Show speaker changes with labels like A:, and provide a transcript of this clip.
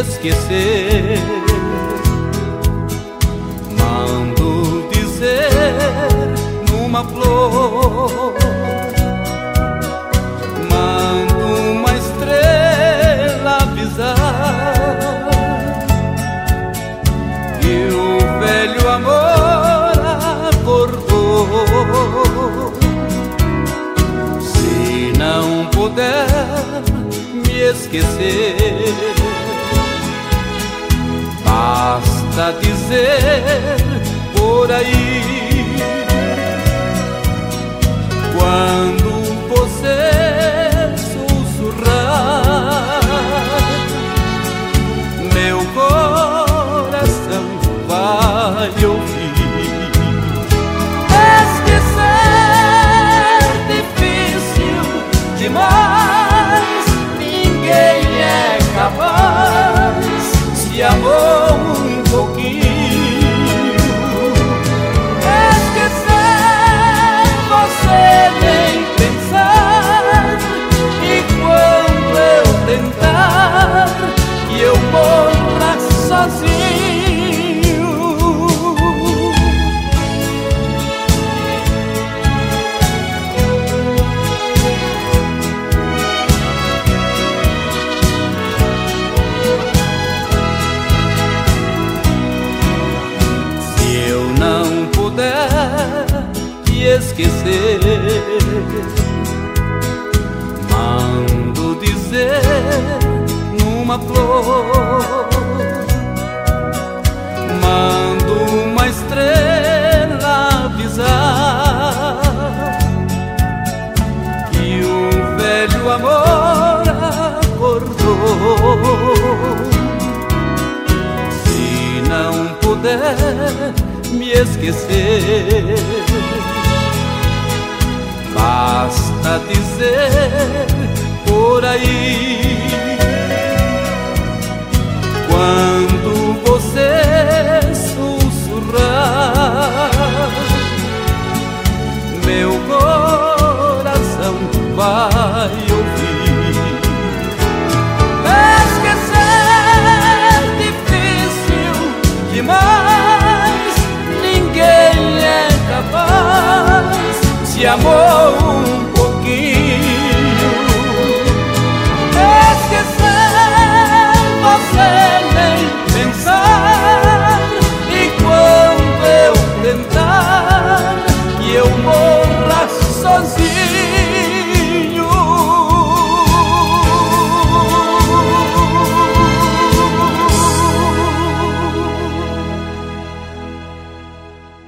A: esquecer. Mando dizer numa flor, mando uma estrela avisar que o velho amor acordou. Se não puder me esquecer basta dizer por aí
B: esquecer.
A: Mando dizer numa flor, mando uma estrela avisar que o velho amor acordou. Se não puder me esquecer dizer por aí. so